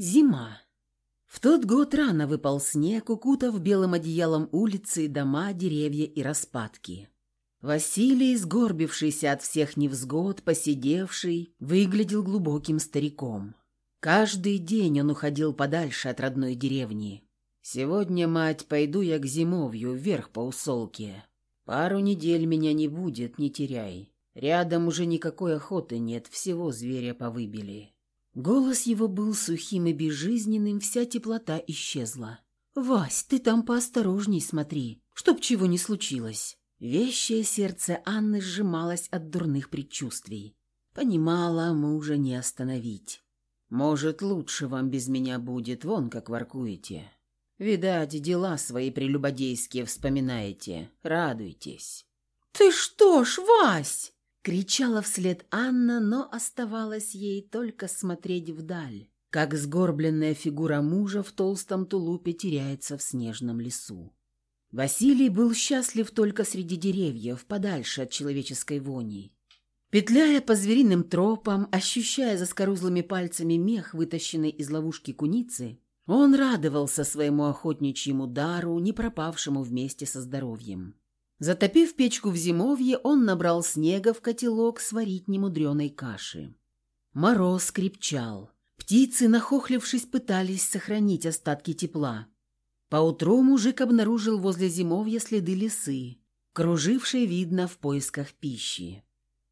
Зима. В тот год рано выпал снег, укутав белым одеялом улицы, дома, деревья и распадки. Василий, сгорбившийся от всех невзгод, посидевший, выглядел глубоким стариком. Каждый день он уходил подальше от родной деревни. «Сегодня, мать, пойду я к зимовью, вверх по усолке. Пару недель меня не будет, не теряй. Рядом уже никакой охоты нет, всего зверя повыбили». Голос его был сухим и безжизненным, вся теплота исчезла. «Вась, ты там поосторожней смотри, чтоб чего не случилось». Вещее сердце Анны сжималось от дурных предчувствий. Понимала, мужа не остановить. «Может, лучше вам без меня будет, вон как воркуете. Видать, дела свои прелюбодейские вспоминаете. Радуйтесь». «Ты что ж, Вась!» Кричала вслед Анна, но оставалось ей только смотреть вдаль, как сгорбленная фигура мужа в толстом тулупе теряется в снежном лесу. Василий был счастлив только среди деревьев, подальше от человеческой вони. Петляя по звериным тропам, ощущая за скорузлыми пальцами мех, вытащенный из ловушки куницы, он радовался своему охотничьему дару, не пропавшему вместе со здоровьем. Затопив печку в зимовье, он набрал снега в котелок сварить немудреной каши. Мороз крепчал. Птицы, нахохлившись, пытались сохранить остатки тепла. Поутру мужик обнаружил возле зимовья следы лисы, кружившей, видно, в поисках пищи.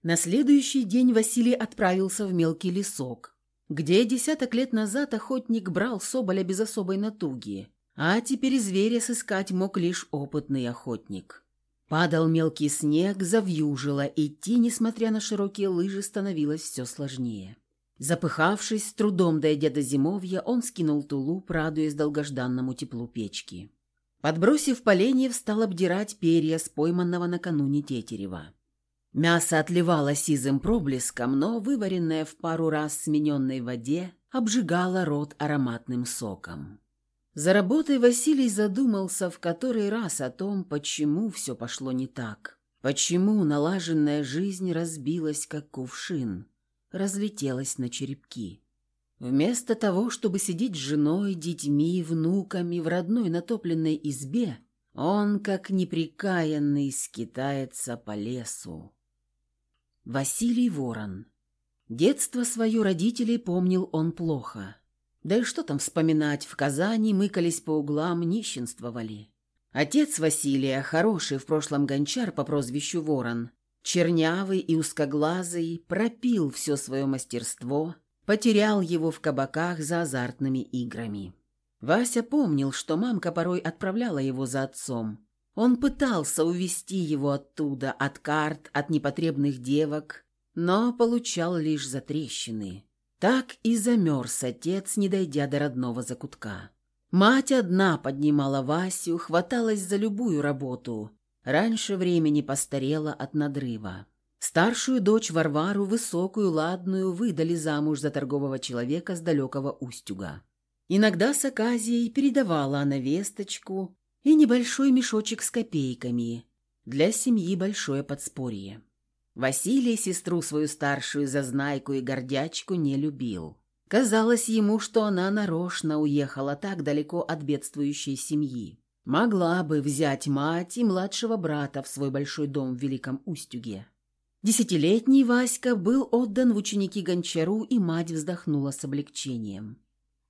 На следующий день Василий отправился в мелкий лесок, где десяток лет назад охотник брал соболя без особой натуги, а теперь зверя сыскать мог лишь опытный охотник. Падал мелкий снег, завьюжило, идти, несмотря на широкие лыжи, становилось все сложнее. Запыхавшись, с трудом дойдя до зимовья, он скинул тулуп, радуясь долгожданному теплу печки. Подбросив поленьев, стал обдирать перья с пойманного накануне тетерева. Мясо отливало сизым проблеском, но, вываренное в пару раз смененной воде, обжигало рот ароматным соком. За работой Василий задумался в который раз о том, почему все пошло не так. Почему налаженная жизнь разбилась, как кувшин – разлетелась на черепки. Вместо того, чтобы сидеть с женой, детьми, внуками в родной натопленной избе, он, как неприкаянный, скитается по лесу. Василий Ворон. Детство свое родителей помнил он плохо. Да и что там вспоминать, в Казани мыкались по углам, нищенствовали. Отец Василия, хороший в прошлом гончар по прозвищу Ворон, чернявый и узкоглазый, пропил все свое мастерство, потерял его в кабаках за азартными играми. Вася помнил, что мамка порой отправляла его за отцом. Он пытался увести его оттуда, от карт, от непотребных девок, но получал лишь затрещины. Так и замерз отец, не дойдя до родного закутка. Мать одна поднимала Васю, хваталась за любую работу, Раньше времени постарела от надрыва. Старшую дочь Варвару, высокую, ладную, выдали замуж за торгового человека с далекого Устюга. Иногда с Аказией передавала она весточку и небольшой мешочек с копейками. Для семьи большое подспорье. Василий сестру свою старшую зазнайку и гордячку не любил. Казалось ему, что она нарочно уехала так далеко от бедствующей семьи. Могла бы взять мать и младшего брата в свой большой дом в Великом Устюге. Десятилетний Васька был отдан в ученики Гончару, и мать вздохнула с облегчением.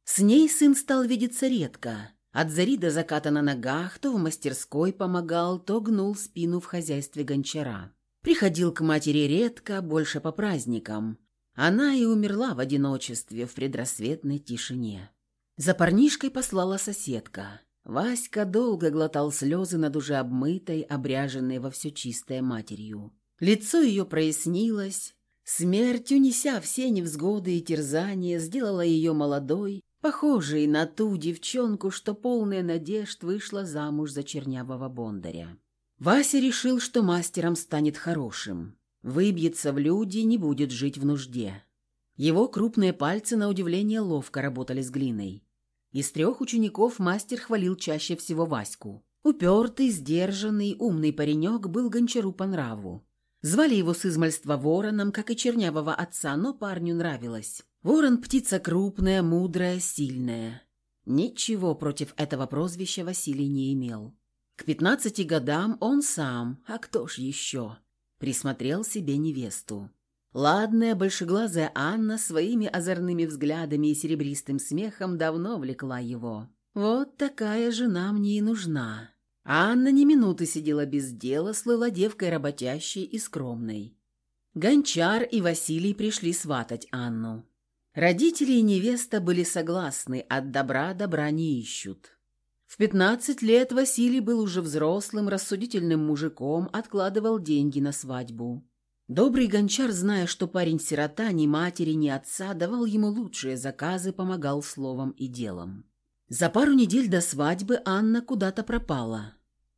С ней сын стал видеться редко. От зари до заката на ногах, то в мастерской помогал, то гнул спину в хозяйстве Гончара. Приходил к матери редко, больше по праздникам. Она и умерла в одиночестве в предрассветной тишине. За парнишкой послала соседка. Васька долго глотал слезы над уже обмытой, обряженной во все чистое матерью. Лицо ее прояснилось. Смерть, унеся все невзгоды и терзания, сделала ее молодой, похожей на ту девчонку, что полная надежд вышла замуж за чернявого бондаря. Вася решил, что мастером станет хорошим. Выбьется в люди, не будет жить в нужде. Его крупные пальцы, на удивление, ловко работали с глиной. Из трех учеников мастер хвалил чаще всего Ваську. Упертый, сдержанный, умный паренек был гончару по нраву. Звали его с измальства вороном, как и чернявого отца, но парню нравилось. Ворон – птица крупная, мудрая, сильная. Ничего против этого прозвища Василий не имел. К пятнадцати годам он сам, а кто ж еще, присмотрел себе невесту. Ладная, большеглазая Анна своими озорными взглядами и серебристым смехом давно влекла его. Вот такая жена мне и нужна. Анна ни минуты сидела без дела, слыла девкой работящей и скромной. Гончар и Василий пришли сватать Анну. Родители и невеста были согласны, от добра добра не ищут. В пятнадцать лет Василий был уже взрослым, рассудительным мужиком, откладывал деньги на свадьбу. Добрый гончар, зная, что парень-сирота ни матери, ни отца, давал ему лучшие заказы, помогал словом и делом. За пару недель до свадьбы Анна куда-то пропала.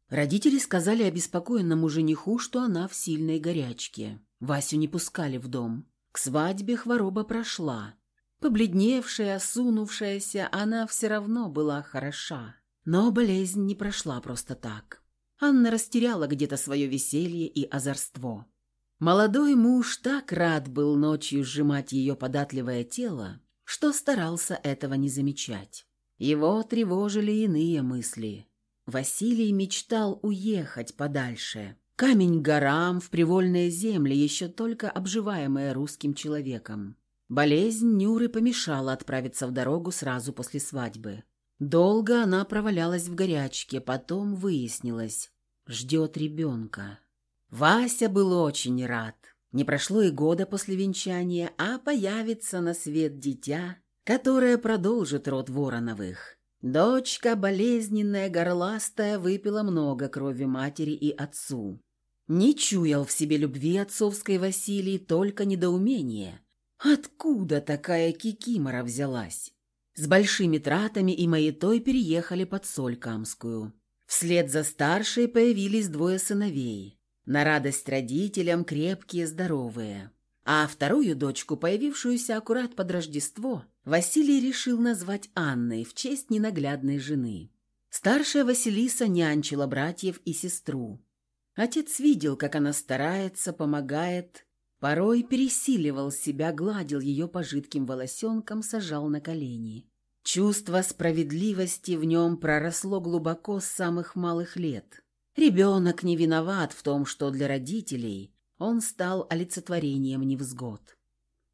Родители сказали обеспокоенному жениху, что она в сильной горячке. Васю не пускали в дом. К свадьбе хвороба прошла. Побледневшая, осунувшаяся, она все равно была хороша. Но болезнь не прошла просто так. Анна растеряла где-то свое веселье и озорство. Молодой муж так рад был ночью сжимать ее податливое тело, что старался этого не замечать. Его тревожили иные мысли. Василий мечтал уехать подальше. Камень горам в привольные земли, еще только обживаемые русским человеком. Болезнь Нюры помешала отправиться в дорогу сразу после свадьбы. Долго она провалялась в горячке, потом выяснилось – ждет ребенка. Вася был очень рад. Не прошло и года после венчания, а появится на свет дитя, которое продолжит род Вороновых. Дочка, болезненная, горластая, выпила много крови матери и отцу. Не чуял в себе любви отцовской Василий, только недоумение. Откуда такая кикимора взялась? С большими тратами и маятой переехали под Соль-Камскую. Вслед за старшей появились двое сыновей. На радость родителям крепкие, здоровые. А вторую дочку, появившуюся аккурат под Рождество, Василий решил назвать Анной в честь ненаглядной жены. Старшая Василиса нянчила братьев и сестру. Отец видел, как она старается, помогает, порой пересиливал себя, гладил ее по жидким волосенкам, сажал на колени. Чувство справедливости в нем проросло глубоко с самых малых лет. Ребенок не виноват в том, что для родителей он стал олицетворением невзгод.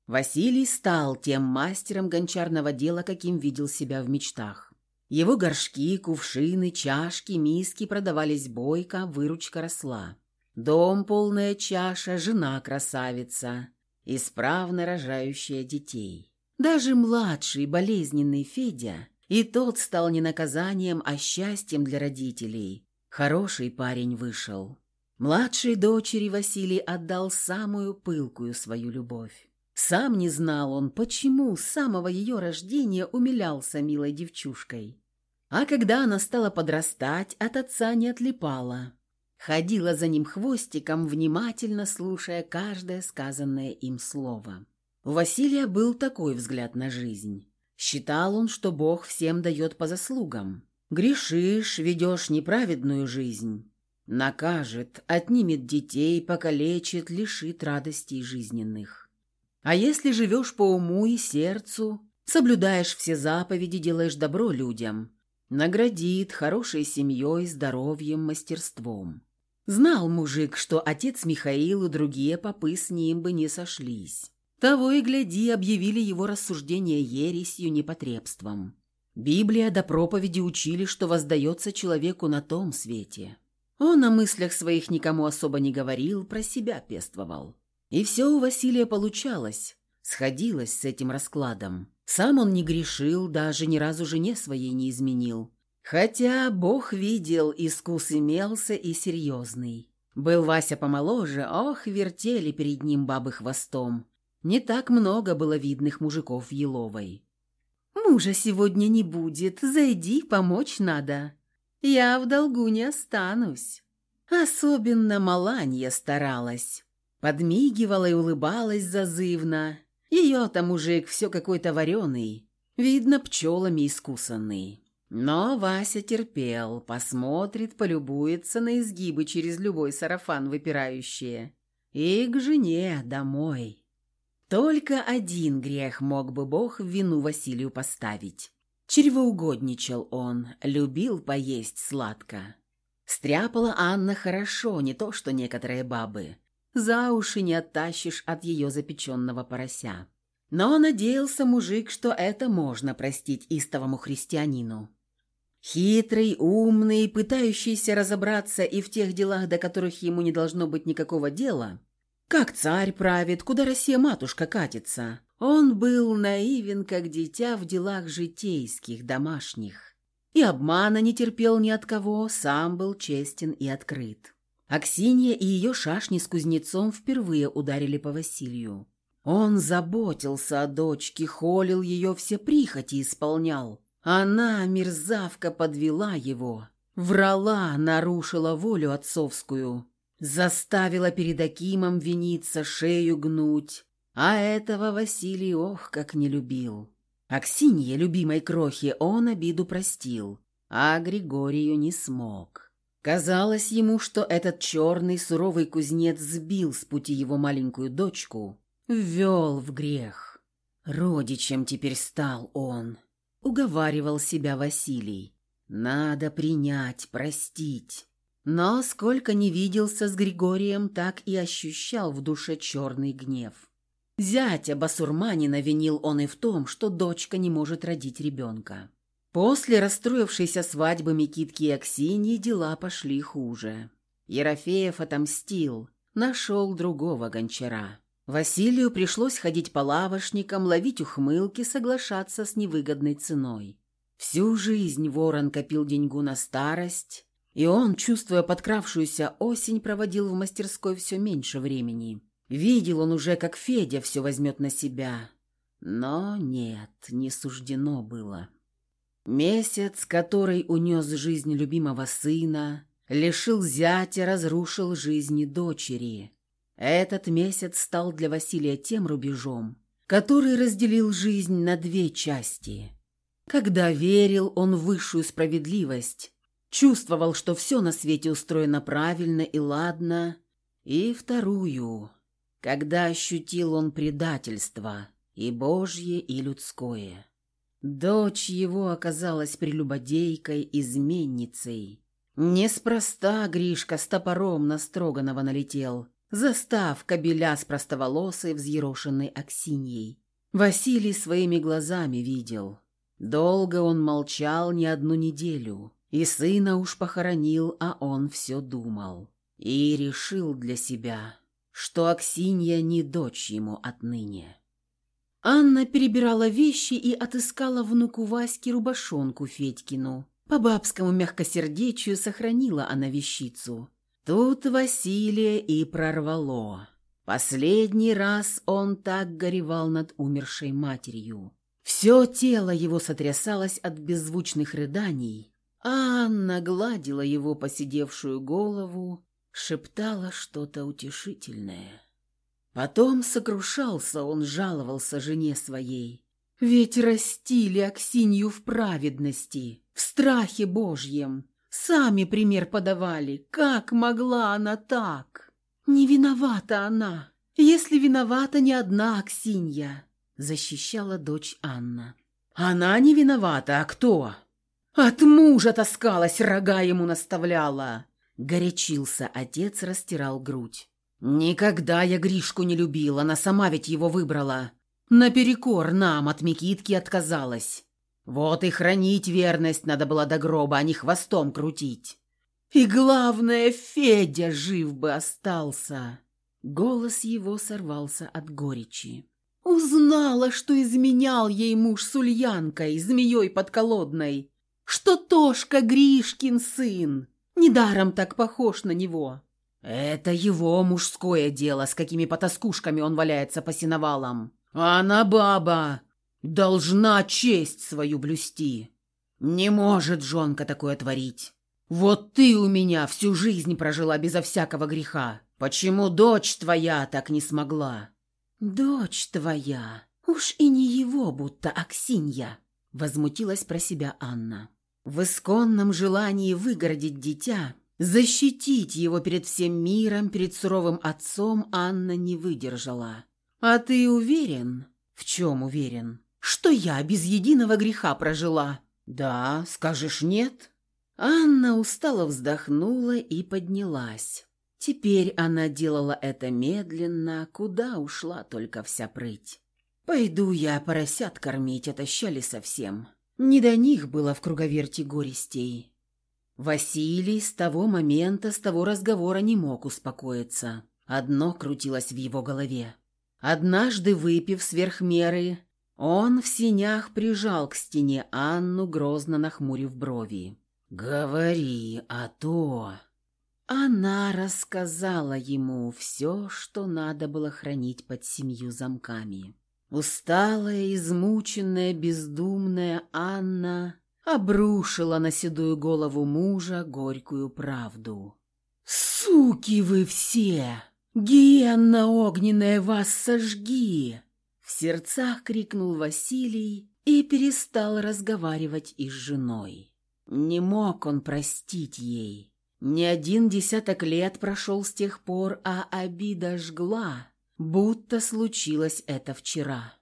Василий стал тем мастером гончарного дела, каким видел себя в мечтах. Его горшки, кувшины, чашки, миски продавались бойко, выручка росла. Дом полная чаша, жена красавица, исправно рожающая детей. Даже младший болезненный Федя, и тот стал не наказанием, а счастьем для родителей, Хороший парень вышел. Младшей дочери Василий отдал самую пылкую свою любовь. Сам не знал он, почему с самого ее рождения умилялся милой девчушкой. А когда она стала подрастать, от отца не отлипала. Ходила за ним хвостиком, внимательно слушая каждое сказанное им слово. У Василия был такой взгляд на жизнь. Считал он, что Бог всем дает по заслугам. Грешишь, ведешь неправедную жизнь. Накажет, отнимет детей, покалечит, лишит радостей жизненных. А если живешь по уму и сердцу, соблюдаешь все заповеди, делаешь добро людям, наградит хорошей семьей, здоровьем, мастерством. Знал мужик, что отец Михаил и другие попы с ним бы не сошлись. Того и гляди, объявили его рассуждение ересью, непотребством. Библия до проповеди учили, что воздается человеку на том свете. Он о мыслях своих никому особо не говорил, про себя пествовал. И все у Василия получалось, сходилось с этим раскладом. Сам он не грешил, даже ни разу жене своей не изменил. Хотя Бог видел, искус имелся и серьезный. Был Вася помоложе, ох, вертели перед ним бабы хвостом. Не так много было видных мужиков в Еловой. Мужа сегодня не будет, зайди, помочь надо. Я в долгу не останусь. Особенно Маланья старалась. Подмигивала и улыбалась зазывно. Ее-то мужик все какой-то вареный, видно, пчелами искусанный. Но Вася терпел, посмотрит, полюбуется на изгибы через любой сарафан выпирающие. И к жене домой. Только один грех мог бы Бог в вину Василию поставить. Чревоугодничал он, любил поесть сладко. Стряпала Анна хорошо, не то что некоторые бабы. За уши не оттащишь от ее запеченного порося. Но надеялся мужик, что это можно простить истовому христианину. Хитрый, умный, пытающийся разобраться и в тех делах, до которых ему не должно быть никакого дела, как царь правит, куда Россия-матушка катится. Он был наивен, как дитя в делах житейских, домашних. И обмана не терпел ни от кого, сам был честен и открыт. Аксинья и ее шашни с кузнецом впервые ударили по Василию. Он заботился о дочке, холил ее, все прихоти исполнял. Она, мерзавка, подвела его. Врала, нарушила волю отцовскую. Заставила перед Акимом виниться, шею гнуть. А этого Василий ох, как не любил. Аксинье, любимой крохи, он обиду простил, а Григорию не смог. Казалось ему, что этот черный суровый кузнец сбил с пути его маленькую дочку, ввел в грех. Родичем теперь стал он, уговаривал себя Василий. Надо принять, простить. Но сколько не виделся с Григорием, так и ощущал в душе черный гнев. Зятя басурманина винил он и в том, что дочка не может родить ребенка. После расстроившейся свадьбы Микитки и Аксиньи дела пошли хуже. Ерофеев отомстил, нашел другого гончара. Василию пришлось ходить по лавошникам, ловить ухмылки, соглашаться с невыгодной ценой. Всю жизнь ворон копил деньгу на старость, и он, чувствуя подкравшуюся осень, проводил в мастерской все меньше времени. Видел он уже, как Федя все возьмет на себя. Но нет, не суждено было. Месяц, который унес жизнь любимого сына, лишил зятя, разрушил жизни дочери. Этот месяц стал для Василия тем рубежом, который разделил жизнь на две части. Когда верил он в высшую справедливость, чувствовал, что все на свете устроено правильно и ладно, и вторую, когда ощутил он предательство, и божье, и людское. Дочь его оказалась прелюбодейкой, изменницей. Неспроста Гришка с топором на Строганова налетел, застав кобеля с простоволосой взъерошенной Аксиньей. Василий своими глазами видел. Долго он молчал не одну неделю. И сына уж похоронил, а он все думал. И решил для себя, что Аксинья не дочь ему отныне. Анна перебирала вещи и отыскала внуку Ваське рубашонку Федькину. По бабскому мягкосердечию сохранила она вещицу. Тут Василия и прорвало. Последний раз он так горевал над умершей матерью. Все тело его сотрясалось от беззвучных рыданий, Анна гладила его посидевшую голову, шептала что-то утешительное. Потом сокрушался он, жаловался жене своей. Ведь растили Аксинью в праведности, в страхе Божьем. Сами пример подавали. Как могла она так? Не виновата она. Если виновата не одна Аксинья, защищала дочь Анна. Она не виновата, а кто? От мужа таскалась, рога ему наставляла. Горячился отец, растирал грудь. Никогда я Гришку не любила, она сама ведь его выбрала. Наперекор нам от Микитки отказалась. Вот и хранить верность надо было до гроба, а не хвостом крутить. И главное, Федя жив бы остался. Голос его сорвался от горечи. Узнала, что изменял ей муж с Ульянкой, змеей подколодной что Тошка Гришкин сын. Недаром так похож на него. Это его мужское дело, с какими потаскушками он валяется по сеновалам. А она баба, должна честь свою блюсти. Не может жонка такое творить. Вот ты у меня всю жизнь прожила безо всякого греха. Почему дочь твоя так не смогла? Дочь твоя, уж и не его, будто Аксинья, возмутилась про себя Анна. В исконном желании выгородить дитя, защитить его перед всем миром, перед суровым отцом, Анна не выдержала. «А ты уверен?» «В чем уверен?» «Что я без единого греха прожила?» «Да, скажешь нет?» Анна устало вздохнула и поднялась. Теперь она делала это медленно, куда ушла только вся прыть. «Пойду я поросят кормить, отощали совсем». Не до них было в круговерте горестей. Василий с того момента, с того разговора не мог успокоиться. Одно крутилось в его голове. Однажды, выпив сверх меры, он в синях прижал к стене Анну, грозно нахмурив брови. «Говори, а то...» Она рассказала ему все, что надо было хранить под семью замками. Усталая, измученная, бездумная Анна обрушила на седую голову мужа горькую правду. «Суки вы все! Гиенна огненная вас сожги!» В сердцах крикнул Василий и перестал разговаривать и с женой. Не мог он простить ей. Не один десяток лет прошел с тех пор, а обида жгла, будто случилось это вчера.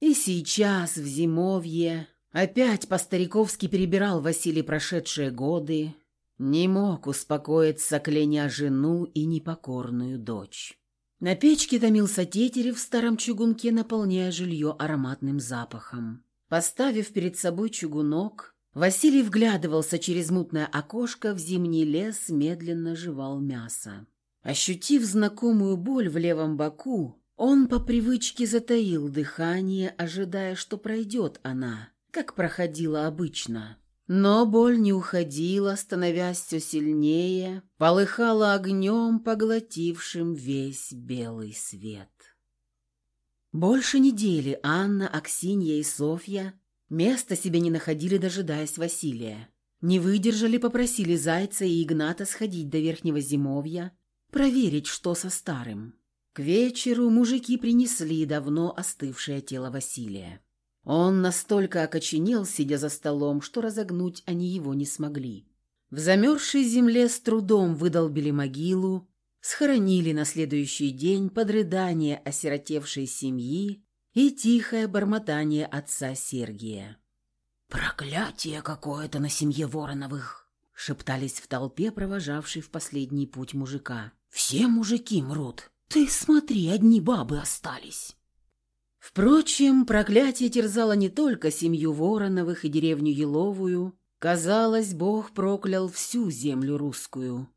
И сейчас, в зимовье, опять по-стариковски перебирал Василий прошедшие годы, не мог успокоиться, кляня жену и непокорную дочь. На печке томился тетерев в старом чугунке, наполняя жилье ароматным запахом. Поставив перед собой чугунок, Василий вглядывался через мутное окошко в зимний лес, медленно жевал мясо. Ощутив знакомую боль в левом боку, он по привычке затаил дыхание, ожидая, что пройдет она, как проходила обычно. Но боль не уходила, становясь все сильнее, полыхала огнем, поглотившим весь белый свет. Больше недели Анна, Аксинья и Софья места себе не находили, дожидаясь Василия. Не выдержали, попросили Зайца и Игната сходить до Верхнего Зимовья, проверить, что со старым. К вечеру мужики принесли давно остывшее тело Василия. Он настолько окоченел, сидя за столом, что разогнуть они его не смогли. В замерзшей земле с трудом выдолбили могилу, схоронили на следующий день под рыдание осиротевшей семьи и тихое бормотание отца Сергия. «Проклятие какое-то на семье Вороновых!» — шептались в толпе, провожавшей в последний путь мужика. «Все мужики мрут. Ты смотри, одни бабы остались!» Впрочем, проклятие терзало не только семью Вороновых и деревню Еловую. Казалось, Бог проклял всю землю русскую.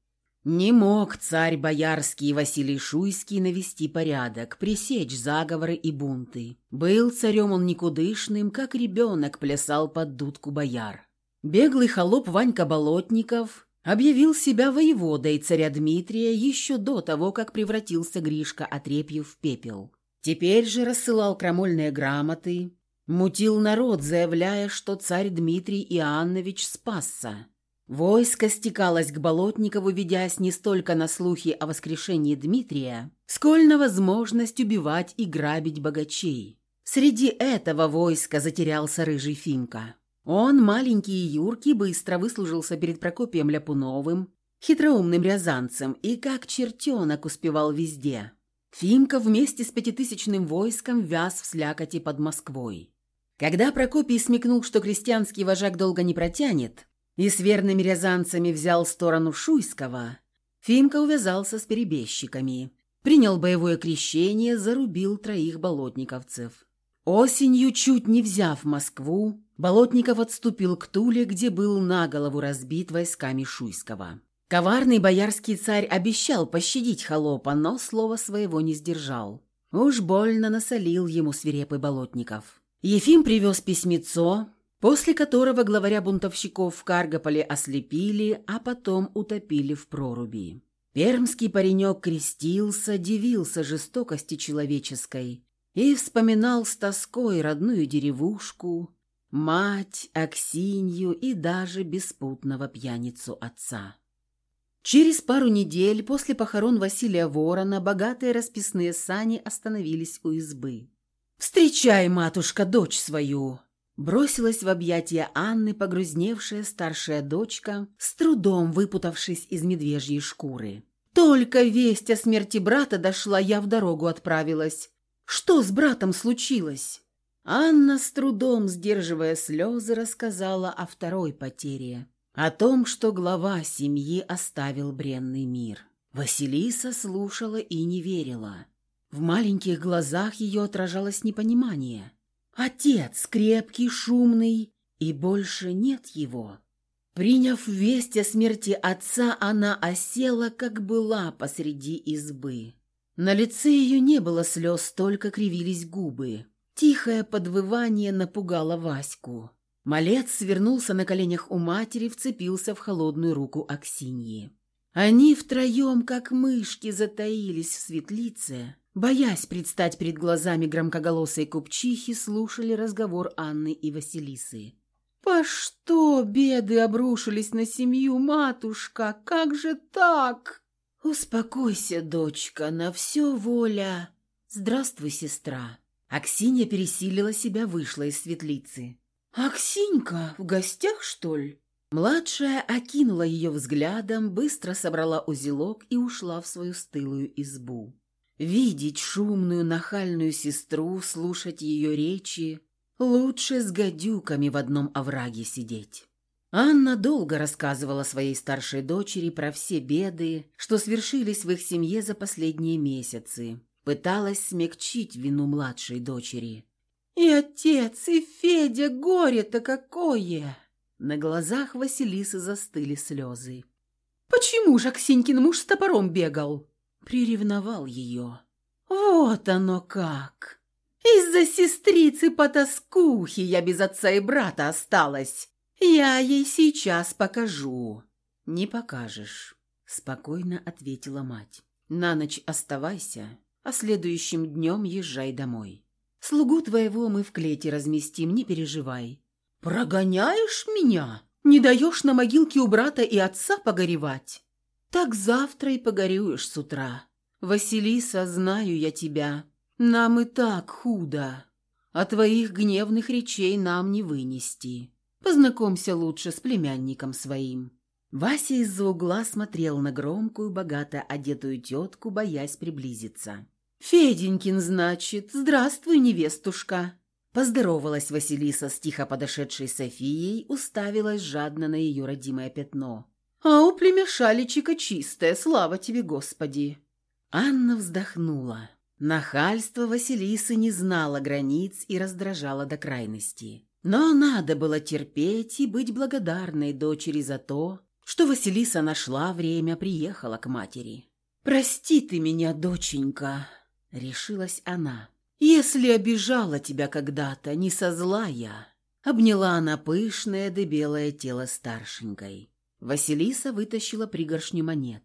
Не мог царь Боярский Василий Шуйский навести порядок, пресечь заговоры и бунты. Был царем он никудышным, как ребенок плясал под дудку бояр. Беглый холоп Ванька Болотников объявил себя воеводой царя Дмитрия еще до того, как превратился Гришка Отрепьев в пепел. Теперь же рассылал крамольные грамоты, мутил народ, заявляя, что царь Дмитрий Иоаннович спасся. Войско стекалось к Болотникову, ведясь не столько на слухи о воскрешении Дмитрия, сколь на возможность убивать и грабить богачей. Среди этого войска затерялся рыжий Фимка. Он, маленький и юркий, быстро выслужился перед Прокопием Ляпуновым, хитроумным рязанцем, и как чертенок успевал везде – Фимка вместе с пятитысячным войском вяз в слякоти под Москвой. Когда Прокопий смекнул, что крестьянский вожак долго не протянет, и с верными рязанцами взял сторону Шуйского, Фимка увязался с перебежчиками, принял боевое крещение, зарубил троих болотниковцев. Осенью, чуть не взяв Москву, Болотников отступил к Туле, где был на голову разбит войсками Шуйского. Коварный боярский царь обещал пощадить холопа, но слова своего не сдержал. Уж больно насолил ему свирепый Болотников. Ефим привез письмецо, после которого главаря бунтовщиков в Каргополе ослепили, а потом утопили в проруби. Пермский паренек крестился, дивился жестокости человеческой и вспоминал с тоской родную деревушку, мать, Аксинью и даже беспутного пьяницу отца. Через пару недель после похорон Василия Ворона богатые расписные сани остановились у избы. «Встречай, матушка, дочь свою!» Бросилась в объятия Анны погрузневшая старшая дочка, с трудом выпутавшись из медвежьей шкуры. «Только весть о смерти брата дошла, я в дорогу отправилась. Что с братом случилось?» Анна, с трудом сдерживая слезы, рассказала о второй потере. О том, что глава семьи оставил бренный мир. Василиса слушала и не верила. В маленьких глазах ее отражалось непонимание. Отец крепкий, шумный, и больше нет его. Приняв весть о смерти отца, она осела, как была посреди избы. На лице ее не было слез, только кривились губы. Тихое подвывание напугало Ваську. Малец свернулся на коленях у матери, вцепился в холодную руку Аксиньи. Они втроем, как мышки, затаились в светлице, боясь предстать перед глазами громкоголосой купчихи, слушали разговор Анны и Василисы. «По что беды обрушились на семью, матушка? Как же так?» «Успокойся, дочка, на все воля. Здравствуй, сестра». Аксинья пересилила себя, вышла из светлицы. «Аксинька, в гостях, что ли?» Младшая окинула ее взглядом, быстро собрала узелок и ушла в свою стылую избу. Видеть шумную нахальную сестру, слушать ее речи — лучше с гадюками в одном овраге сидеть. Анна долго рассказывала своей старшей дочери про все беды, что свершились в их семье за последние месяцы. Пыталась смягчить вину младшей дочери. «И отец, и Федя, горе-то какое!» На глазах Василисы застыли слезы. «Почему же Аксинькин муж с топором бегал?» Приревновал ее. «Вот оно как! Из-за сестрицы потаскухи я без отца и брата осталась. «Я ей сейчас покажу». «Не покажешь», — спокойно ответила мать. «На ночь оставайся, а следующим днем езжай домой. Слугу твоего мы в клете разместим, не переживай». «Прогоняешь меня? Не даешь на могилке у брата и отца погоревать?» «Так завтра и погорюешь с утра. Василиса, знаю я тебя. Нам и так худо, а твоих гневных речей нам не вынести». Познакомься лучше с племянником своим». Вася из-за угла смотрел на громкую, богато одетую тетку, боясь приблизиться. «Феденькин, значит. Здравствуй, невестушка!» Поздоровалась Василиса с тихо подошедшей Софией, уставилась жадно на ее родимое пятно. «А у племяша личика чистое, слава тебе, Господи!» Анна вздохнула. Нахальство Василисы не знало границ и раздражало до крайности. Но надо было терпеть и быть благодарной дочери за то, что Василиса нашла время, приехала к матери. «Прости ты меня, доченька», — решилась она. «Если обижала тебя когда-то, не со зла я». Обняла она пышное да белое тело старшенькой. Василиса вытащила пригоршню монет.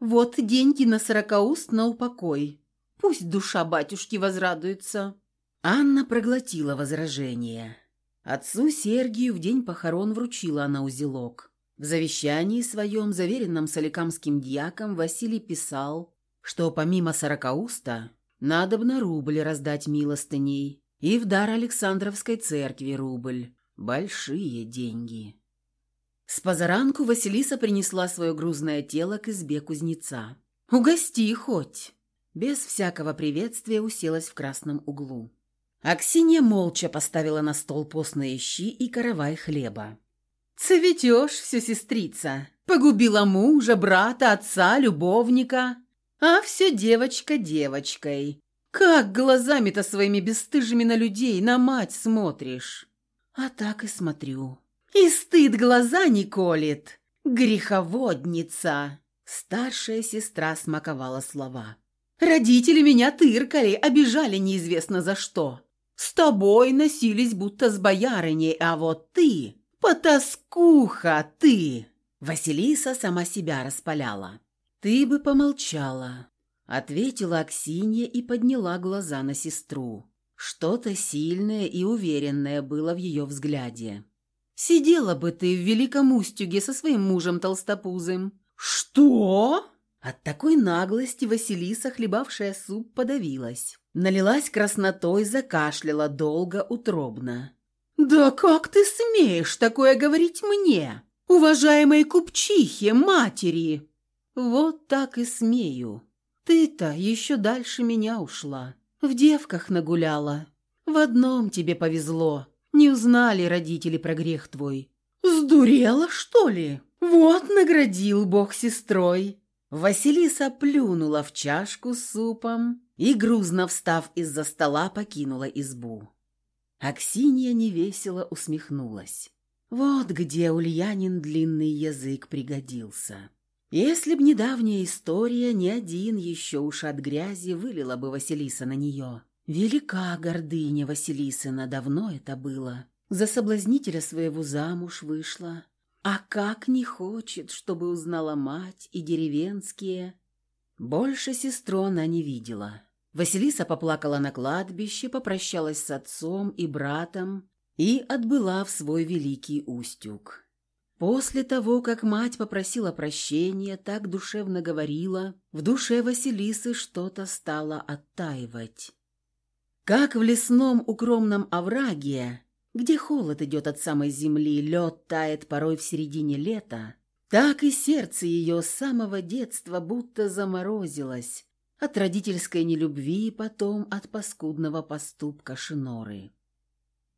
«Вот деньги на сорокауст на упокой. Пусть душа батюшки возрадуется». Анна проглотила возражение. Отцу Сергию в день похорон вручила она узелок. В завещании своем, заверенном соликамским дьяком, Василий писал, что помимо сорокауста надобно рубль раздать милостыней и в дар Александровской церкви рубль. Большие деньги. С позаранку Василиса принесла свое грузное тело к избе кузнеца. «Угости хоть!» Без всякого приветствия уселась в красном углу. Аксинья молча поставила на стол постные щи и каравай хлеба. «Цветешь все, сестрица! Погубила мужа, брата, отца, любовника, а все девочка девочкой. Как глазами-то своими бесстыжими на людей, на мать смотришь?» «А так и смотрю. И стыд глаза не колет. Греховодница!» Старшая сестра смаковала слова. «Родители меня тыркали, обижали неизвестно за что. С тобой носились будто с боярыней, а вот ты, потаскуха ты!» Василиса сама себя распаляла. «Ты бы помолчала», — ответила Аксинья и подняла глаза на сестру. Что-то сильное и уверенное было в ее взгляде. «Сидела бы ты в Великом Устюге со своим мужем толстопузым». «Что?» От такой наглости Василиса, хлебавшая суп, подавилась. Налилась краснотой, закашляла долго, утробно. «Да как ты смеешь такое говорить мне, уважаемой купчихе, матери?» «Вот так и смею. Ты-то еще дальше меня ушла. В девках нагуляла. В одном тебе повезло. Не узнали родители про грех твой. Сдурела, что ли? Вот наградил Бог сестрой. Василиса плюнула в чашку с супом и, грузно встав из-за стола, покинула избу. Аксинья невесело усмехнулась. Вот где Ульянин длинный язык пригодился. Если б недавняя история, ни один еще уж от грязи вылила бы Василиса на нее. Велика гордыня Василисына, давно это было. За соблазнителя своего замуж вышла. А как не хочет, чтобы узнала мать и деревенские. Больше сестру она не видела. Василиса поплакала на кладбище, попрощалась с отцом и братом и отбыла в свой великий Устюг. После того, как мать попросила прощения, так душевно говорила, в душе Василисы что-то стало оттаивать. Как в лесном укромном овраге, где холод идет от самой земли, лед тает порой в середине лета, так и сердце ее с самого детства будто заморозилось от родительской нелюбви и потом от паскудного поступка Шиноры.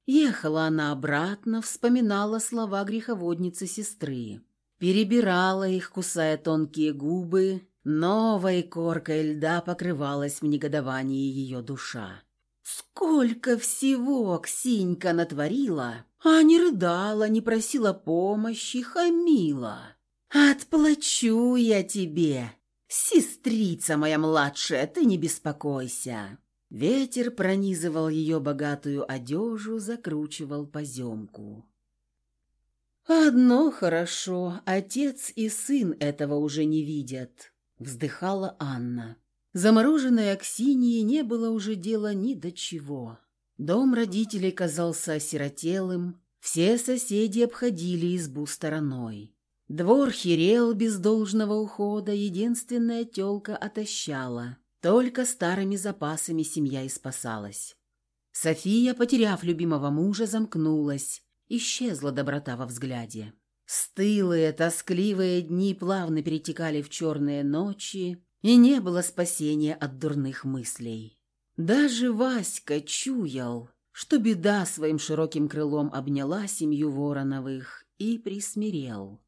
Ехала она обратно, вспоминала слова греховодницы сестры. Перебирала их, кусая тонкие губы, новой коркой льда покрывалась в негодовании ее душа. Сколько всего Ксинька натворила, а не рыдала, не просила помощи, хамила. «Отплачу я тебе, сестрица моя младшая, ты не беспокойся». Ветер пронизывал ее богатую одежу, закручивал поземку. «Одно хорошо, отец и сын этого уже не видят», — вздыхала Анна. Замороженной Аксинии не было уже дела ни до чего. Дом родителей казался осиротелым, все соседи обходили избу стороной. Двор херел без должного ухода, единственная тёлка отощала. Только старыми запасами семья и спасалась. София, потеряв любимого мужа, замкнулась. Исчезла доброта во взгляде. Стылые, тоскливые дни плавно перетекали в черные ночи, и не было спасения от дурных мыслей. Даже Васька чуял, что беда своим широким крылом обняла семью Вороновых и присмирел.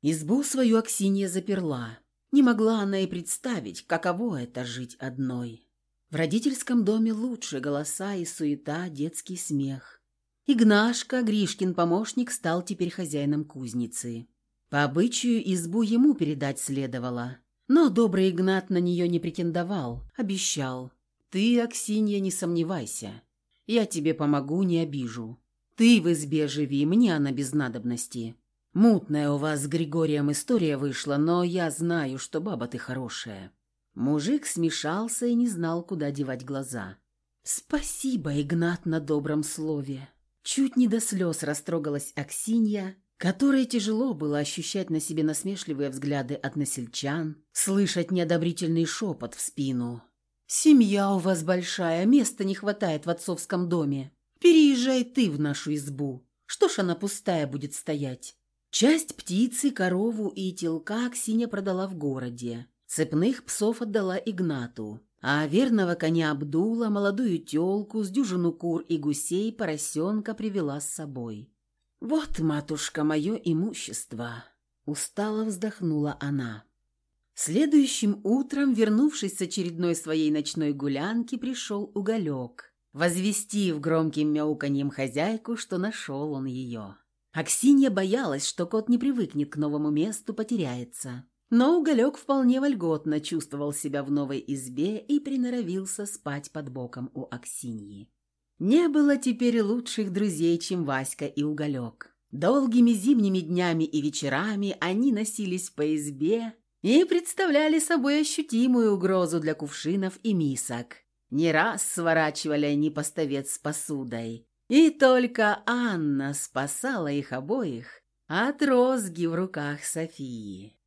Избу свою Аксинья заперла, не могла она и представить, каково это жить одной. В родительском доме лучше голоса и суета, детский смех. Игнашка, Гришкин помощник, стал теперь хозяином кузницы. По обычаю избу ему передать следовало. Но добрый Игнат на нее не претендовал, обещал. «Ты, Аксинья, не сомневайся. Я тебе помогу, не обижу. Ты в избе живи, мне она без надобности. Мутная у вас с Григорием история вышла, но я знаю, что баба ты хорошая». Мужик смешался и не знал, куда девать глаза. «Спасибо, Игнат, на добром слове». Чуть не до слез растрогалась Аксинья, которой тяжело было ощущать на себе насмешливые взгляды от насельчан, слышать неодобрительный шепот в спину. «Семья у вас большая, места не хватает в отцовском доме. Переезжай ты в нашу избу. Что ж она пустая будет стоять?» Часть птицы, корову и телка Ксения продала в городе. Цепных псов отдала Игнату. А верного коня Абдула, молодую телку, с дюжину кур и гусей, поросенка привела с собой. «Вот, матушка, мое имущество!» Устало вздохнула она. Следующим утром, вернувшись с очередной своей ночной гулянки, пришел уголек, возвестив громким мяуканьем хозяйку, что нашел он ее. Аксинья боялась, что кот не привыкнет к новому месту, потеряется. Но уголек вполне вольготно чувствовал себя в новой избе и приноровился спать под боком у Аксиньи. Не было теперь лучших друзей, чем Васька и уголек. Долгими зимними днями и вечерами они носились по избе и представляли собой ощутимую угрозу для кувшинов и мисок. Не раз сворачивали они поставец с посудой, и только Анна спасала их обоих от розги в руках Софии.